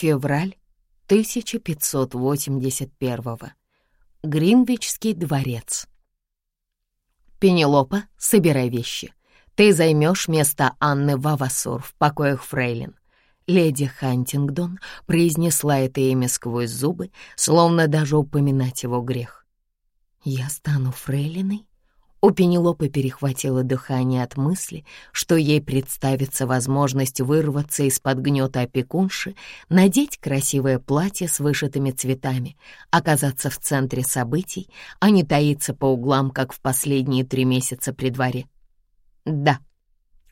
Февраль 1581 Гринвичский дворец. Пенелопа, собирай вещи. Ты займешь место Анны Вавасур в покоях Фрейлин. Леди Хантингдон произнесла это имя сквозь зубы, словно даже упоминать его грех. «Я стану фрейлиной?» У Пенелопы перехватило дыхание от мысли, что ей представится возможность вырваться из-под гнета опекунши, надеть красивое платье с вышитыми цветами, оказаться в центре событий, а не таиться по углам, как в последние три месяца при дворе. Да,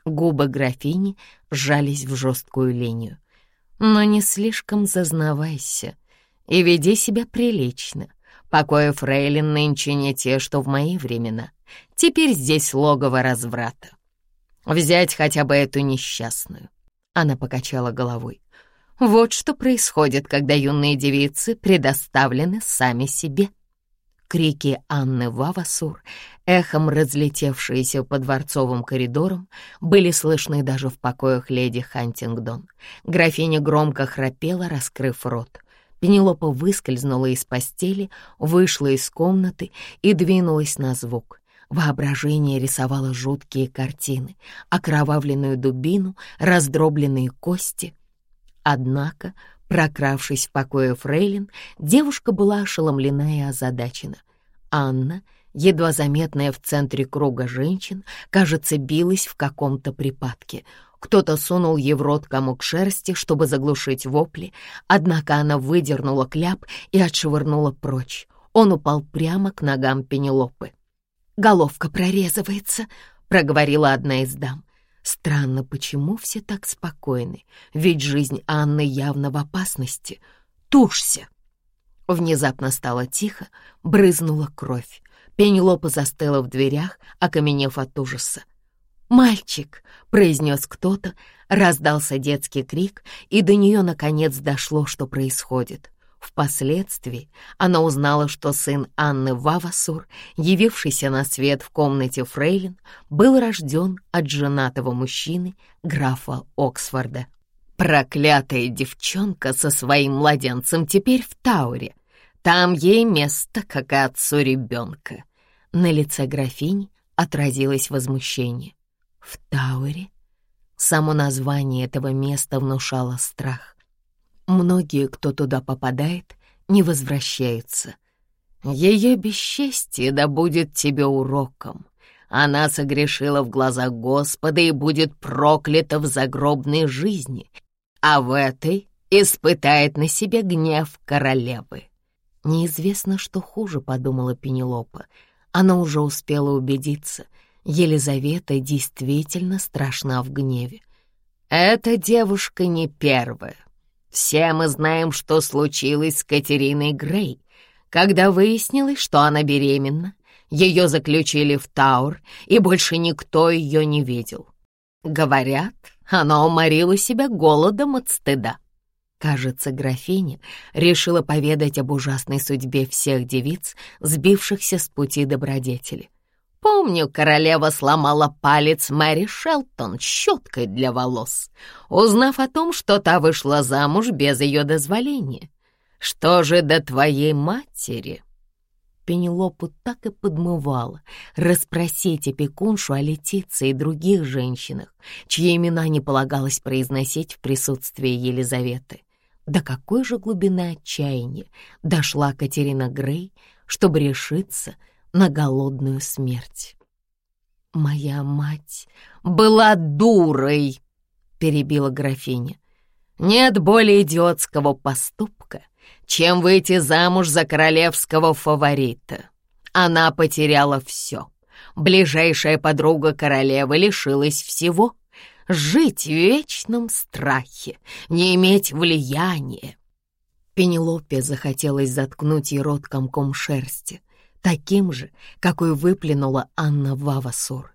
губы графини сжались в жесткую линию. Но не слишком зазнавайся и веди себя прилично. Покои фрейлин нынче не те, что в мои времена — Теперь здесь логово разврата. Взять хотя бы эту несчастную. Она покачала головой. Вот что происходит, когда юные девицы предоставлены сами себе. Крики Анны Вавасур, эхом разлетевшиеся по дворцовым коридорам, были слышны даже в покоях леди Хантингдон. Графиня громко храпела, раскрыв рот. Пенелопа выскользнула из постели, вышла из комнаты и двинулась на звук. Воображение рисовало жуткие картины, окровавленную дубину, раздробленные кости. Однако, прокравшись в покое Фрейлин, девушка была ошеломлена и озадачена. Анна, едва заметная в центре круга женщин, кажется, билась в каком-то припадке. Кто-то сунул ей в рот комок шерсти, чтобы заглушить вопли, однако она выдернула кляп и отшвырнула прочь. Он упал прямо к ногам Пенелопы головка прорезывается», — проговорила одна из дам. Странно, почему все так спокойны, ведь жизнь Анны явно в опасности. Тушься! Внезапно стало тихо, брызнула кровь. Пенелопа застыла в дверях, окаменев от ужаса. «Мальчик!» — произнес кто-то, раздался детский крик, и до нее наконец дошло, что происходит. Впоследствии она узнала, что сын Анны Вавасур, явившийся на свет в комнате Фрейлин, был рожден от женатого мужчины, графа Оксфорда. Проклятая девчонка со своим младенцем теперь в Тауре. Там ей место, как и отцу ребенка. На лице графини отразилось возмущение. В Тауре? Само название этого места внушало страх. Многие, кто туда попадает, не возвращаются. Ее бесчестие да будет тебе уроком. Она согрешила в глазах Господа и будет проклята в загробной жизни, а в этой испытает на себе гнев королевы. Неизвестно, что хуже, подумала Пенелопа. Она уже успела убедиться. Елизавета действительно страшна в гневе. Эта девушка не первая, все мы знаем, что случилось с Катериной Грей. Когда выяснилось, что она беременна, ее заключили в Таур, и больше никто ее не видел. Говорят, она уморила себя голодом от стыда. Кажется, графиня решила поведать об ужасной судьбе всех девиц, сбившихся с пути добродетели. Помню, королева сломала палец Мэри Шелтон щеткой для волос, узнав о том, что та вышла замуж без ее дозволения. Что же до твоей матери?» Пенелопу так и подмывала расспросить опекуншу о Летице и других женщинах, чьи имена не полагалось произносить в присутствии Елизаветы. До какой же глубины отчаяния дошла Катерина Грей, чтобы решиться на голодную смерть. «Моя мать была дурой!» — перебила графиня. «Нет более идиотского поступка, чем выйти замуж за королевского фаворита. Она потеряла все. Ближайшая подруга королевы лишилась всего. Жить в вечном страхе, не иметь влияния. Пенелопе захотелось заткнуть ей рот комком шерсти, таким же, какой выплюнула Анна Вавасур.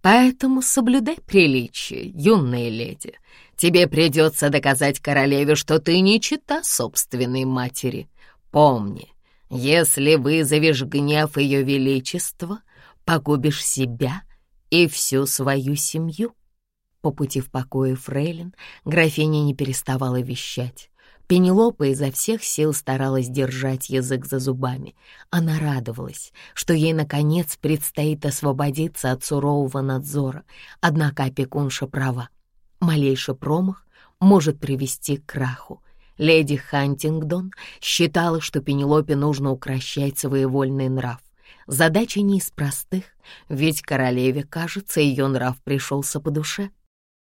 Поэтому соблюдай приличие, юная леди. Тебе придется доказать королеве, что ты не чита собственной матери. Помни, если вызовешь гнев ее величества, погубишь себя и всю свою семью. По пути в покое Фрейлин графиня не переставала вещать. Пенелопа изо всех сил старалась держать язык за зубами. Она радовалась, что ей, наконец, предстоит освободиться от сурового надзора, однако опекунша права. Малейший промах может привести к краху. Леди Хантингдон считала, что Пенелопе нужно укращать своевольный нрав. Задача не из простых, ведь королеве, кажется, ее нрав пришелся по душе.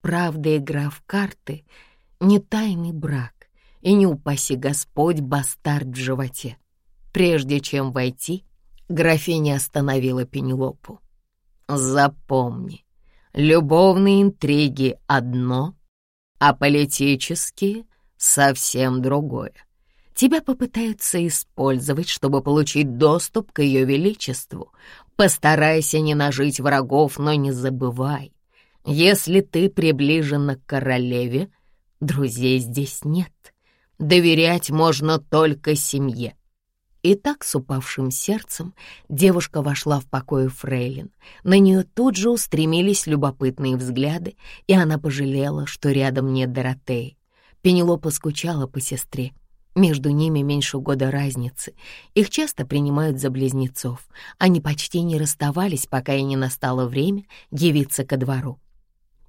Правда, игра в карты — не тайный брак, и не упаси Господь бастард в животе. Прежде чем войти, графиня остановила Пенелопу. «Запомни, любовные интриги — одно, а политические — совсем другое. Тебя попытаются использовать, чтобы получить доступ к ее величеству. Постарайся не нажить врагов, но не забывай, если ты приближена к королеве, друзей здесь нет. Доверять можно только семье. И так с упавшим сердцем девушка вошла в покой Фрейлин. На нее тут же устремились любопытные взгляды, и она пожалела, что рядом нет Доротеи. Пенелопа скучала по сестре. Между ними меньше года разницы. Их часто принимают за близнецов. Они почти не расставались, пока и не настало время явиться ко двору.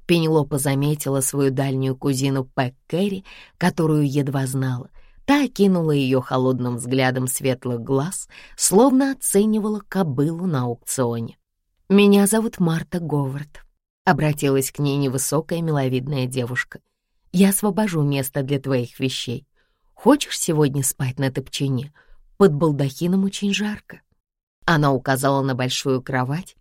Пенелопа заметила свою дальнюю кузину Пэк Кэрри, которую едва знала. Та окинула ее холодным взглядом светлых глаз, словно оценивала кобылу на аукционе. «Меня зовут Марта Говард», — обратилась к ней невысокая миловидная девушка. «Я освобожу место для твоих вещей. Хочешь сегодня спать на топчине? Под балдахином очень жарко». Она указала на большую кровать,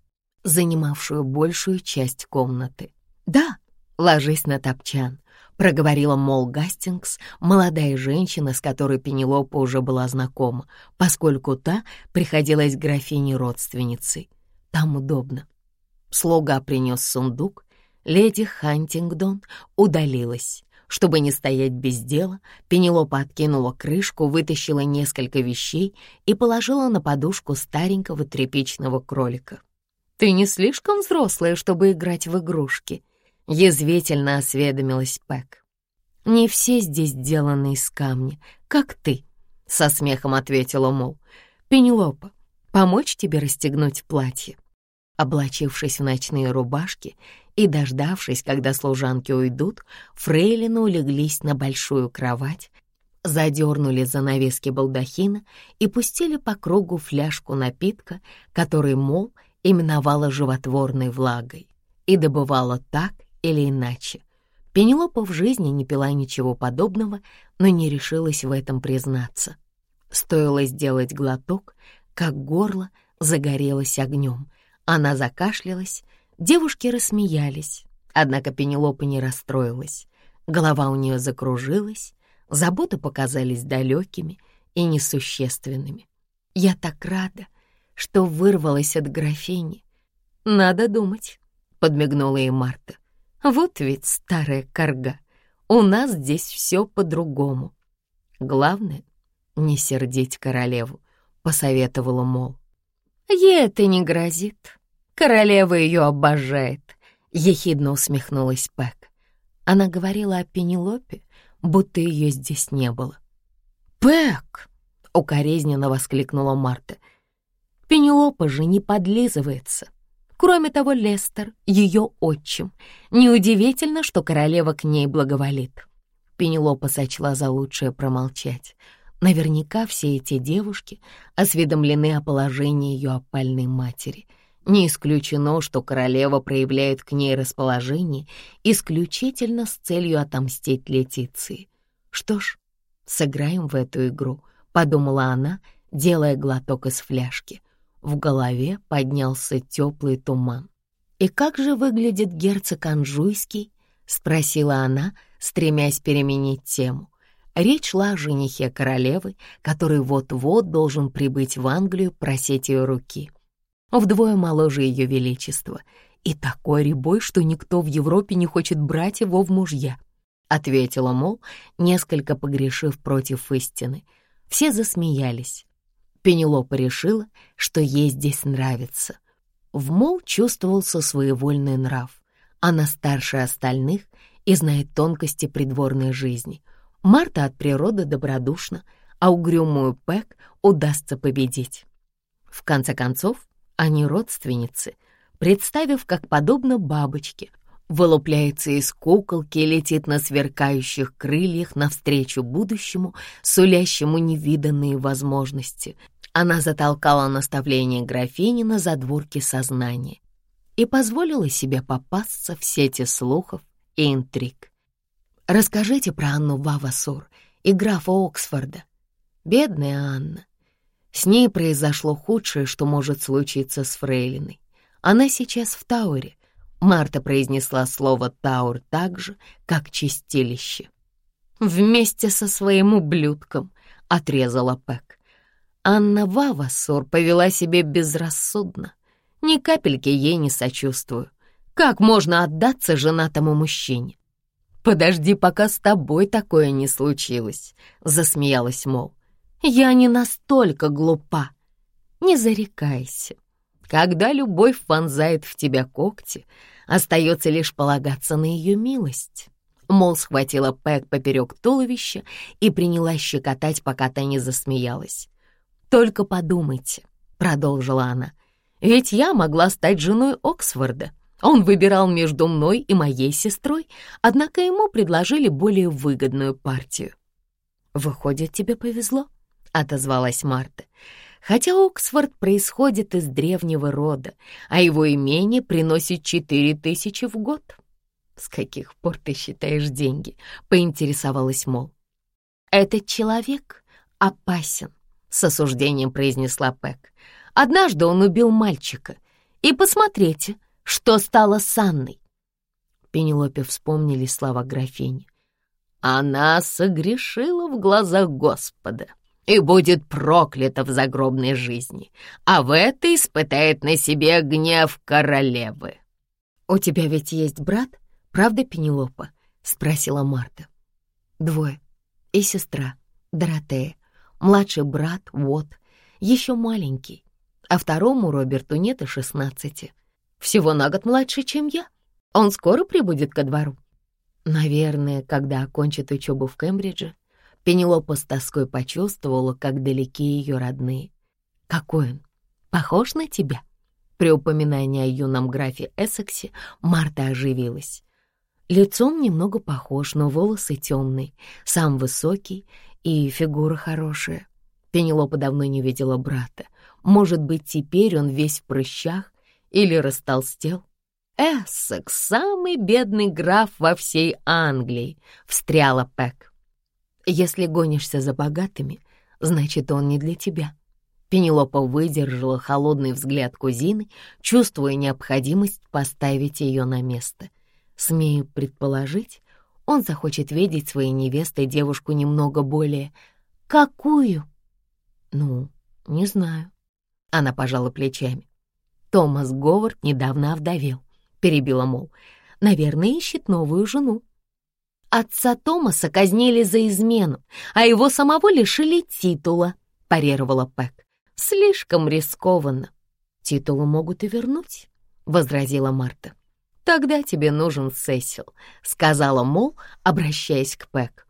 занимавшую большую часть комнаты. «Да, ложись на топчан», — проговорила Мол Гастингс, молодая женщина, с которой Пенелопа уже была знакома, поскольку та приходилась графиней-родственницей. Там удобно. Слуга принес сундук, леди Хантингдон удалилась. Чтобы не стоять без дела, Пенелопа откинула крышку, вытащила несколько вещей и положила на подушку старенького тряпичного кролика. «Ты не слишком взрослая, чтобы играть в игрушки?» Язвительно осведомилась Пэк. «Не все здесь сделаны из камня, как ты», — со смехом ответила Мол. «Пенелопа, помочь тебе расстегнуть платье?» Облачившись в ночные рубашки и дождавшись, когда служанки уйдут, фрейлины улеглись на большую кровать, задернули занавески балдахина и пустили по кругу фляжку напитка, который Мол именовала животворной влагой, и добывала так или иначе. Пенелопа в жизни не пила ничего подобного, но не решилась в этом признаться. Стоило сделать глоток, как горло загорелось огнем. Она закашлялась, девушки рассмеялись, однако Пенелопа не расстроилась. Голова у нее закружилась, заботы показались далекими и несущественными. «Я так рада, что вырвалась от графини. Надо думать», — подмигнула ей Марта. Вот ведь старая корга. У нас здесь все по-другому. Главное — не сердить королеву, — посоветовала Мол. Ей это не грозит. Королева ее обожает, — ехидно усмехнулась Пэк. Она говорила о Пенелопе, будто ее здесь не было. «Пэк!» — укоризненно воскликнула Марта. «Пенелопа же не подлизывается. Кроме того, Лестер — ее отчим. Неудивительно, что королева к ней благоволит. Пенелопа сочла за лучшее промолчать. Наверняка все эти девушки осведомлены о положении ее опальной матери. Не исключено, что королева проявляет к ней расположение исключительно с целью отомстить Летиции. Что ж, сыграем в эту игру, — подумала она, делая глоток из фляжки — в голове поднялся теплый туман. «И как же выглядит герцог Анжуйский?» — спросила она, стремясь переменить тему. Речь шла о женихе королевы, который вот-вот должен прибыть в Англию просить ее руки. Вдвое моложе ее величества. И такой ребой, что никто в Европе не хочет брать его в мужья. Ответила, мол, несколько погрешив против истины. Все засмеялись. Пенелопа решила, что ей здесь нравится. В Мол чувствовался своевольный нрав. Она старше остальных и знает тонкости придворной жизни. Марта от природы добродушна, а угрюмую Пэк удастся победить. В конце концов, они родственницы, представив, как подобно бабочке, вылупляется из куколки и летит на сверкающих крыльях навстречу будущему, сулящему невиданные возможности. Она затолкала наставление графини на задворке сознания и позволила себе попасться в сети слухов и интриг. Расскажите про Анну Вавасур и графа Оксфорда. Бедная Анна. С ней произошло худшее, что может случиться с Фрейлиной. Она сейчас в Тауре. Марта произнесла слово «таур» так же, как «чистилище». «Вместе со своим ублюдком», — отрезала Пэк. Анна Вавасур повела себя безрассудно. Ни капельки ей не сочувствую. Как можно отдаться женатому мужчине? «Подожди, пока с тобой такое не случилось», — засмеялась Мол. «Я не настолько глупа. Не зарекайся. Когда любовь вонзает в тебя когти, остается лишь полагаться на ее милость». Мол схватила Пэк поперек туловища и принялась щекотать, пока та не засмеялась. «Только подумайте», — продолжила она, — «ведь я могла стать женой Оксфорда. Он выбирал между мной и моей сестрой, однако ему предложили более выгодную партию». «Выходит, тебе повезло?» — отозвалась Марта. «Хотя Оксфорд происходит из древнего рода, а его имение приносит четыре тысячи в год». «С каких пор ты считаешь деньги?» — поинтересовалась Мол. «Этот человек опасен», — с осуждением произнесла Пэк. «Однажды он убил мальчика. И посмотрите, что стало с Анной». Пенелопе вспомнили слова графини. «Она согрешила в глазах Господа и будет проклята в загробной жизни, а в этой испытает на себе гнев королевы». «У тебя ведь есть брат, правда, Пенелопа?» — спросила Марта. «Двое. И сестра, Доротея младший брат вот, еще маленький, а второму Роберту нет и шестнадцати. Всего на год младше, чем я. Он скоро прибудет ко двору. Наверное, когда окончит учебу в Кембридже, Пенелопа с тоской почувствовала, как далеки ее родные. Какой он? Похож на тебя? При упоминании о юном графе Эссексе Марта оживилась. Лицом немного похож, но волосы темные, сам высокий и фигура хорошая. Пенелопа давно не видела брата. Может быть, теперь он весь в прыщах или растолстел? «Эссекс — самый бедный граф во всей Англии», — встряла Пэк. «Если гонишься за богатыми, значит, он не для тебя». Пенелопа выдержала холодный взгляд кузины, чувствуя необходимость поставить ее на место. Смею предположить, он захочет видеть своей невестой девушку немного более... Какую? Ну, не знаю. Она пожала плечами. Томас Говард недавно овдовел, перебила Мол. Наверное, ищет новую жену. Отца Томаса казнили за измену, а его самого лишили титула, парировала Пэк. Слишком рискованно. Титулы могут и вернуть, возразила Марта. «Тогда тебе нужен Сесил», — сказала Мол, обращаясь к Пэк.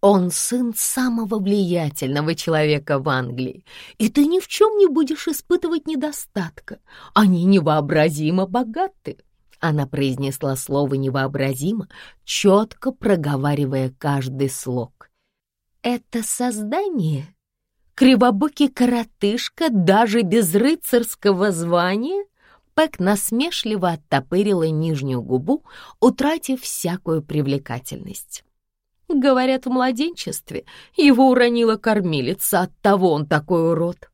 «Он сын самого влиятельного человека в Англии, и ты ни в чем не будешь испытывать недостатка. Они невообразимо богаты». Она произнесла слово «невообразимо», четко проговаривая каждый слог. «Это создание? Кривобокий коротышка даже без рыцарского звания?» Пэк насмешливо оттопырила нижнюю губу, утратив всякую привлекательность. Говорят, в младенчестве его уронила кормилица, оттого он такой урод.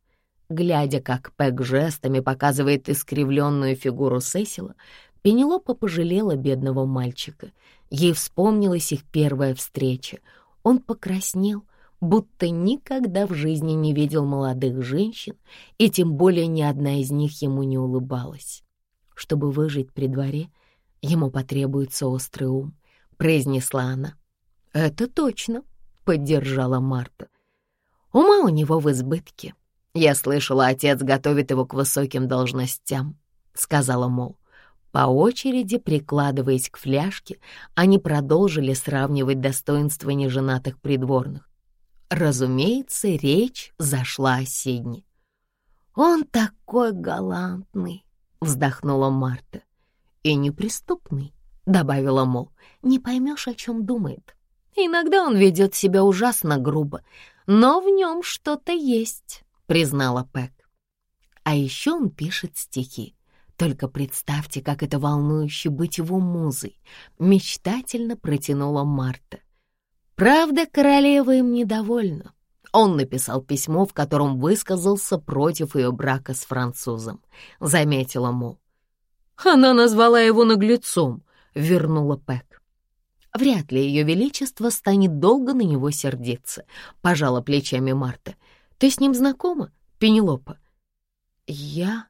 Глядя, как Пэк жестами показывает искривленную фигуру Сесила, Пенелопа пожалела бедного мальчика. Ей вспомнилась их первая встреча. Он покраснел, будто никогда в жизни не видел молодых женщин, и тем более ни одна из них ему не улыбалась. Чтобы выжить при дворе, ему потребуется острый ум, произнесла она. «Это точно», — поддержала Марта. «Ума у него в избытке. Я слышала, отец готовит его к высоким должностям», — сказала Мол. По очереди, прикладываясь к фляжке, они продолжили сравнивать достоинства неженатых придворных. Разумеется, речь зашла о Сидне. «Он такой галантный!» — вздохнула Марта. «И неприступный», — добавила Мол. «Не поймешь, о чем думает. Иногда он ведет себя ужасно грубо, но в нем что-то есть», — признала Пэк. «А еще он пишет стихи. Только представьте, как это волнующе быть его музой», — мечтательно протянула Марта. Правда, королева им недовольна. Он написал письмо, в котором высказался против ее брака с французом. Заметила, мол. Она назвала его наглецом, вернула Пэк. Вряд ли ее величество станет долго на него сердиться, пожала плечами Марта. Ты с ним знакома, Пенелопа? Я...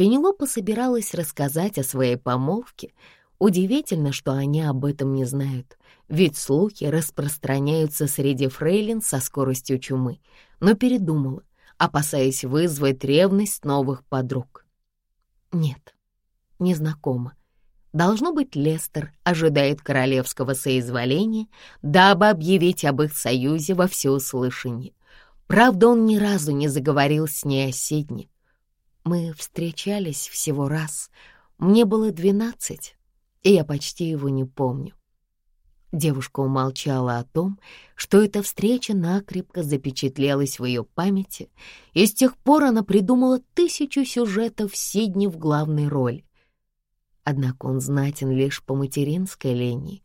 Пенелопа собиралась рассказать о своей помолвке. Удивительно, что они об этом не знают ведь слухи распространяются среди фрейлин со скоростью чумы, но передумала, опасаясь вызвать ревность новых подруг. Нет, не знакома. Должно быть, Лестер ожидает королевского соизволения, дабы объявить об их союзе во всеуслышание. Правда, он ни разу не заговорил с ней о Сидне. Мы встречались всего раз. Мне было двенадцать, и я почти его не помню. Девушка умолчала о том, что эта встреча накрепко запечатлелась в ее памяти, и с тех пор она придумала тысячу сюжетов Сидни в главной роли. Однако он знатен лишь по материнской линии,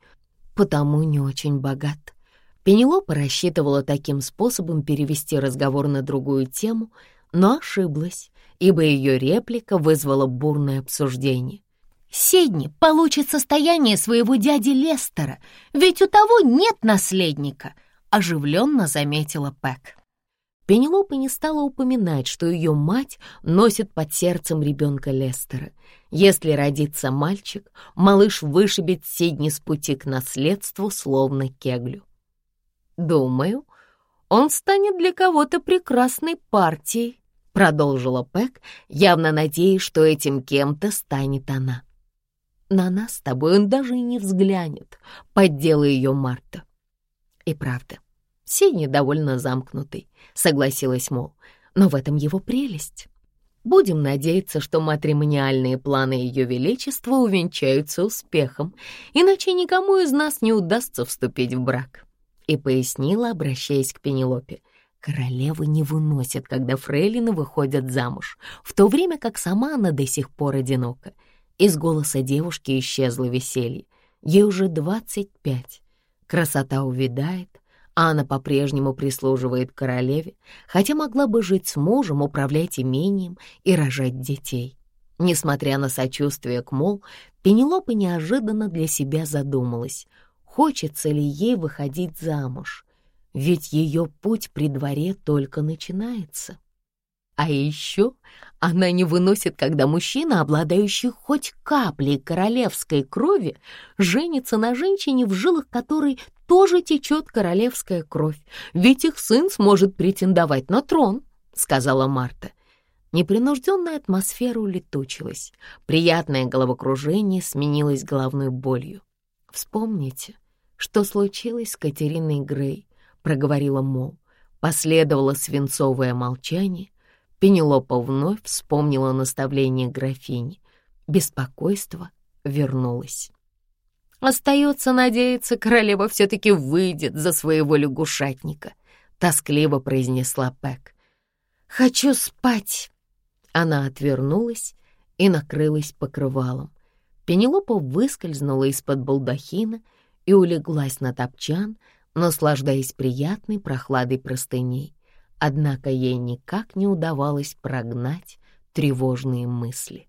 потому не очень богат. Пенелопа рассчитывала таким способом перевести разговор на другую тему, но ошиблась, ибо ее реплика вызвала бурное обсуждение. Седни получит состояние своего дяди Лестера, ведь у того нет наследника», — оживленно заметила Пэк. Пенелопа не стала упоминать, что ее мать носит под сердцем ребенка Лестера. Если родится мальчик, малыш вышибет Сидни с пути к наследству, словно кеглю. «Думаю, он станет для кого-то прекрасной партией», — продолжила Пэк, явно надеясь, что этим кем-то станет она. На нас с тобой он даже и не взглянет, поддела ее Марта. И правда, Синий довольно замкнутый, согласилась Мол, но в этом его прелесть. Будем надеяться, что матримониальные планы Ее Величества увенчаются успехом, иначе никому из нас не удастся вступить в брак. И пояснила, обращаясь к Пенелопе, королевы не выносят, когда фрейлины выходят замуж, в то время как сама она до сих пор одинока — из голоса девушки исчезло веселье. Ей уже двадцать пять. Красота увядает, а она по-прежнему прислуживает королеве, хотя могла бы жить с мужем, управлять имением и рожать детей. Несмотря на сочувствие к Мол, Пенелопа неожиданно для себя задумалась, хочется ли ей выходить замуж, ведь ее путь при дворе только начинается. А еще она не выносит, когда мужчина, обладающий хоть каплей королевской крови, женится на женщине, в жилах которой тоже течет королевская кровь, ведь их сын сможет претендовать на трон, — сказала Марта. Непринужденная атмосфера улетучилась, приятное головокружение сменилось головной болью. «Вспомните, что случилось с Катериной Грей», — проговорила Мол. Последовало свинцовое молчание, Пенелопа вновь вспомнила наставление графини. Беспокойство вернулось. «Остается надеяться, королева все-таки выйдет за своего лягушатника», — тоскливо произнесла Пэк. «Хочу спать». Она отвернулась и накрылась покрывалом. Пенелопа выскользнула из-под балдахина и улеглась на топчан, наслаждаясь приятной прохладой простыней. Однако ей никак не удавалось прогнать тревожные мысли.